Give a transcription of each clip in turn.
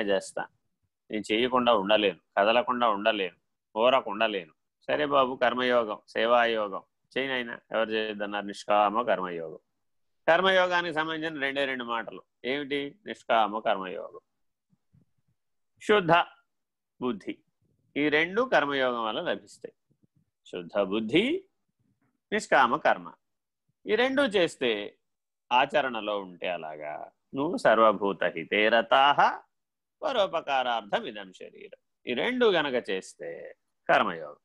చేస్తా. నేను చేయకుండా ఉండలేను కదలకుండా ఉండలేను ఓరకు ఉండలేను సరే బాబు కర్మయోగం సేవాయోగం. చేయనైనా ఎవరు చేయొద్దన్నారు నిష్కామ కర్మయోగం. కర్మయోగానికి సంబంధించిన రెండే రెండు మాటలు. ఏమిటి? నిష్కామ కర్మయోగం. శుద్ధ బుద్ధి. ఈ రెండు కర్మయోగం వల్ల లభిస్తాయి. శుద్ధ బుద్ధి నిష్కామ కర్మ. ఈ రెండు చేస్తే ఆచరణలో ఉంటే అలాగా. నువ్వు సర్వభూత హితేరతాహ పరోపకారార్థం ఇదం శరీరం. ఈ రెండు గనక చేస్తే కర్మయోగం.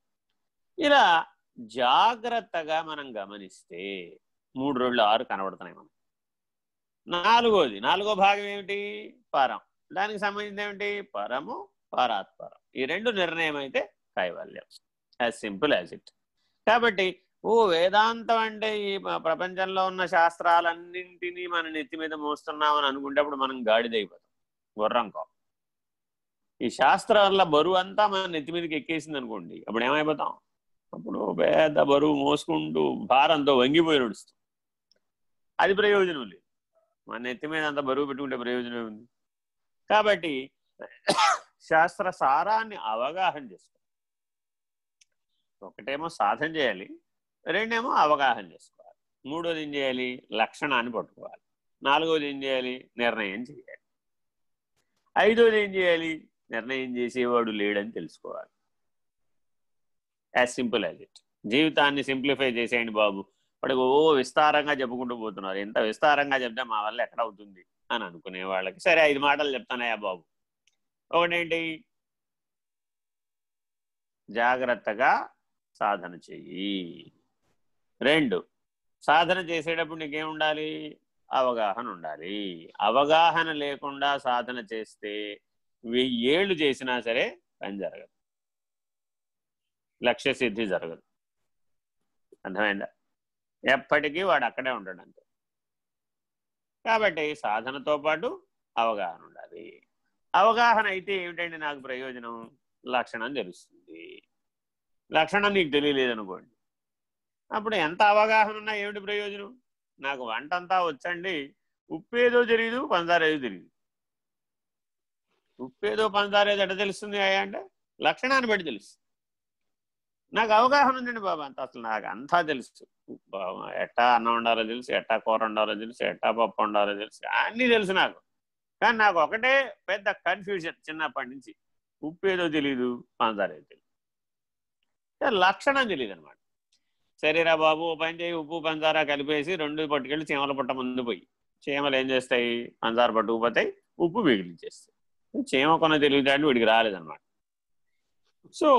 ఇలా జాగ్రత్తగా మనం గమనిస్తే మూడు రోజులు ఆరు కనబడుతున్నాయి మనం నాలుగోది నాలుగో భాగం ఏమిటి? పరం. దానికి సంబంధించి ఏమిటి? పరము పరాత్పరం. ఈ రెండు నిర్ణయం అయితే కైవల్యం. యాజ్ సింపుల్ యాజ్ ఇట్ కాబట్టి ఓ వేదాంతం అంటే ఈ ప్రపంచంలో ఉన్న శాస్త్రాలన్నింటినీ మన నెత్తి మీద మోస్తున్నామని అనుకుంటేప్పుడు మనం గాడిదైపోతాం. గుర్రంకో ఈ శాస్త్రాల బరువు అంతా మన నెత్తి మీదకి ఎక్కేసింది అనుకోండి అప్పుడు ఏమైపోతాం? అప్పుడు పెద్ద బరువు మోసుకుంటూ భారంతో వంగిపోయి నడుస్తాం. అది ప్రయోజనం లేదు. మన నెత్తి మీద అంత బరువు పెట్టుకుంటే ప్రయోజనం ఉంది కాబట్టి శాస్త్ర సారాన్ని అవగాహన చేసుకో ఒకటేమో సాధన చేయాలి రెండేమో అవగాహన చేసుకోవాలి. మూడోది ఏం చేయాలి? లక్షణాన్ని పట్టుకోవాలి. నాలుగోది ఏం చేయాలి? నిర్ణయం చేయాలి. ఐదోది ఏం చేయాలి? నిర్ణయం చేసేవాడు లేడని తెలుసుకోవాలి. యాజ్ సింపుల్ యాజ్ ఇట్ జీవితాన్ని సింప్లిఫై చేసేయండి బాబు. వాడికి ఓ విస్తారంగా చెప్పుకుంటూ పోతున్నారు. ఎంత విస్తారంగా చెప్తే మా వల్ల ఎక్కడ అవుతుంది? అని అనుకునే వాళ్ళకి. సరే ఐదు మాటలు చెప్తానయ్యా బాబు. ఒకటేంటి? జాగ్రత్తగా సాధన చెయ్యి. రెండు సాధన చేసేటప్పుడు నీకేం ఉండాలి? అవగాహన ఉండాలి. అవగాహన లేకుండా సాధన చేస్తే వెయ్యేళ్ళు చేసినా సరే పని జరగదు. లక్ష్య సిద్ధి జరగదు. అర్థమైందా? ఎప్పటికీ వాడు అక్కడే ఉంటాడు అంతే. కాబట్టి సాధనతో పాటు అవగాహన ఉండాలి. అవగాహన అయితే ఏమిటండి నాకు ప్రయోజనం? లక్షణం తెలుస్తుంది. లక్షణం నీకు తెలియలేదనుకోండి. అప్పుడు ఎంత అవగాహన ఉన్నా ఏమిటి ప్రయోజనం? నాకు వంట అంతా వచ్చండి ఉప్పేదో తెలియదు పంచదారేదో తెలియదు ఉప్పేదో పంచదారేదో ఎట తెలుస్తుంది అయ్యా అంటే లక్షణాన్ని బట్టి తెలుస్తుంది నాకు అవగాహన ఉందండి బాబా అంత అసలు నాకు అంతా తెలుసు. ఎట్టా అన్నం ఉండాలో తెలుసు ఎట్టా కూర ఉండాలో తెలుసు ఎట్టా పప్పు ఉండాలో తెలుసు అన్నీ తెలుసు నాకు. కానీ నాకు ఒకటే పెద్ద కన్ఫ్యూజన్ చిన్నప్పటి నుంచి. ఉప్పు ఏదో తెలియదు పంచదార తెలియదు లక్షణం తెలియదు అనమాట సరేరా బాబు పని చేయి ఉప్పు పంచదార కలిపేసి రెండు పట్టుకెళ్ళి చీమల పుట్ట ముందు పోయి. చీమలు ఏం చేస్తాయి? పంచదార పట్టుకుపోతాయి ఉప్పు మిగిలించేస్తాయి. చీమ కొన్న తెలివితేటలు వీడికి రాలేదన్నమాట. సో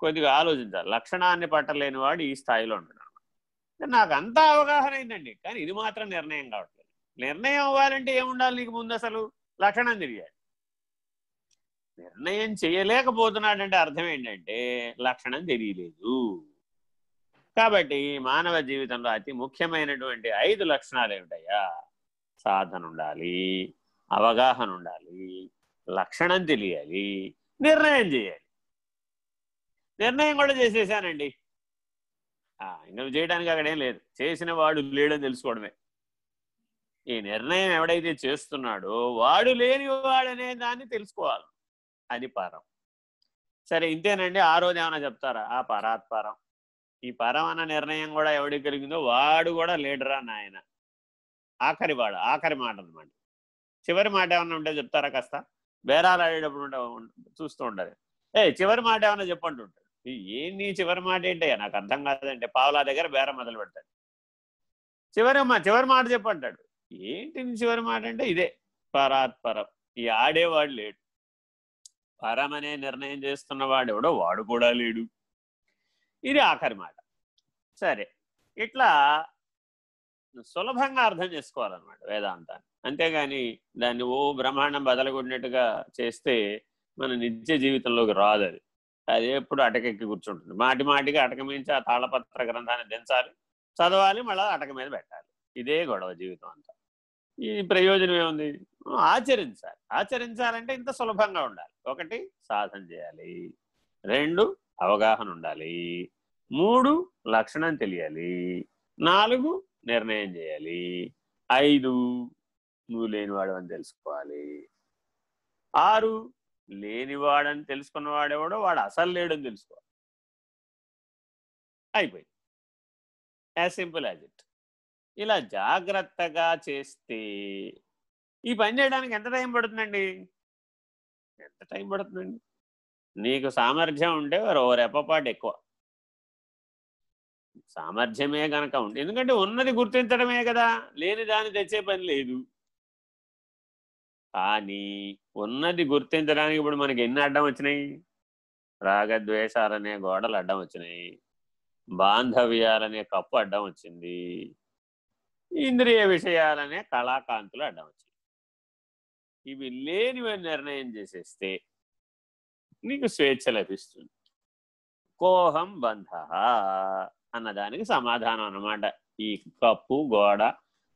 కొద్దిగా ఆలోచించాలి. లక్షణాన్ని పట్టలేని వాడు ఈ స్థాయిలో ఉంటాడు అనమాట నాకు అంతా అవగాహన అయిందండి. కానీ ఇది మాత్రం నిర్ణయం కావట్లేదు. నిర్ణయం అవ్వాలంటే ఏముండాలి నీకు ముందు అసలు? లక్షణం తెలియాలి. నిర్ణయం చేయలేకపోతున్నాడంటే అర్థం ఏంటంటే లక్షణం తెలియలేదు. కాబట్టి మానవ జీవితంలో అతి ముఖ్యమైనటువంటి ఐదు లక్షణాలు ఏమిటయ్యా? సాధన ఉండాలి అవగాహన ఉండాలి లక్షణం తెలియాలి నిర్ణయం చేయాలి. నిర్ణయం కూడా చేసేసానండి. ఇంకా చేయడానికి అక్కడేం లేదు. చేసిన వాడు లేడని తెలుసుకోవడమే. ఈ నిర్ణయం ఎవడైతే చేస్తున్నాడో వాడు లేని వాడనే దాన్ని తెలుసుకోవాలి. అది పరం. సరే ఇంతేనండి. ఆ రోజు ఏమైనా చెప్తారా? ఆ పరాత్పరం. ఈ పరం అన్న నిర్ణయం కూడా ఎవడికి కలిగిందో వాడు కూడా లీడరా నాయన? ఆఖరి వాడు ఆఖరి మాట అనమాట చివరి మాట ఏమన్నా ఉంటే చెప్తారా కాస్త? బేరాలు ఆడేటప్పుడు చూస్తూ ఉండాలి. ఏ చివరి మాట ఏమైనా చెప్పంటుంటాడు. ఏంటి చివరి మాట ఏంటయ్యా నాకు అర్థం కాదంటే పావులా దగ్గర బేరం మొదలు పెడతాడు. చివరి చివరి మాట చెప్పంటాడు. ఏంటి చివరి మాట అంటే ఇదే. పరాత్పరం ఈ ఆడేవాడు లేడు. పరం అనే నిర్ణయం చేస్తున్నవాడు ఎవడో వాడు కూడా లేడు. ఇది ఆఖరి మాట. సరే. ఇట్లా సులభంగా అర్థం చేసుకోవాలన్నమాట వేదాంతాన్ని. అంతేగాని దాన్ని ఓ బ్రహ్మాండం బదలగొట్టినట్టుగా చేస్తే మన నిత్య జీవితంలోకి రాదు అది. అది ఎప్పుడు అటకెక్కి కూర్చుంటుంది. మాటి మాటికి అటక మించి ఆ తాళపత్ర గ్రంథాన్ని దించాలి చదవాలి మళ్ళీ అటక మీద పెట్టాలి. ఇదే గొడవ జీవితం అంతా. ఈ ప్రయోజనం ఏముంది? ఆచరించాలి. ఆచరించాలంటే ఇంత సులభంగా ఉండాలి. ఒకటి సాధన చేయాలి. రెండు అవగాహన ఉండాలి. మూడు లక్షణం తెలియాలి. నాలుగు నిర్ణయం చేయాలి. ఐదు నువ్వు లేనివాడు అని తెలుసుకోవాలి. ఆరు లేనివాడని తెలుసుకున్నవాడెవడో వాడు అసలు లేడని తెలుసుకోవాలి. అయిపోయింది. యాజ్ సింపుల్ యాజ్ ఇట్ ఇలా జాగ్రత్తగా చేస్తే ఈ పని చేయడానికి ఎంత టైం పడుతుందండి? ఎంత టైం పడుతుందండి? నీకు సామర్థ్యం ఉంటే ఓ రెప్పపాటు ఎక్కువ. సామర్థ్యమే గనక ఉంది ఎందుకంటే ఉన్నది గుర్తించడమే కదా లేని దాన్ని తెచ్చే పని లేదు. కానీ ఉన్నది గుర్తించడానికి ఇప్పుడు మనకి ఎన్ని అడ్డం వచ్చినాయి? రాగద్వేషాలనే గోడలు అడ్డం వచ్చినాయి. బాంధవ్యాలనే కప్పు అడ్డం వచ్చింది. ఇంద్రియ విషయాలనే కళాకాంతులు అడ్డం వచ్చింది ఇవి లేనివి నిర్ణయం చేసేస్తే నీకు స్వేచ్ఛ లభిస్తుంది. కోహం బంధ. అన్నదానికి సమాధానం అన్నమాట. ఈ కప్పు గోడ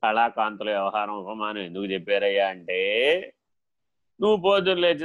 కళాకాంతుల వ్యవహారం ఉపమానం ఎందుకు చెప్పారయ్యా అంటే నువ్వు పోతులు లేచిన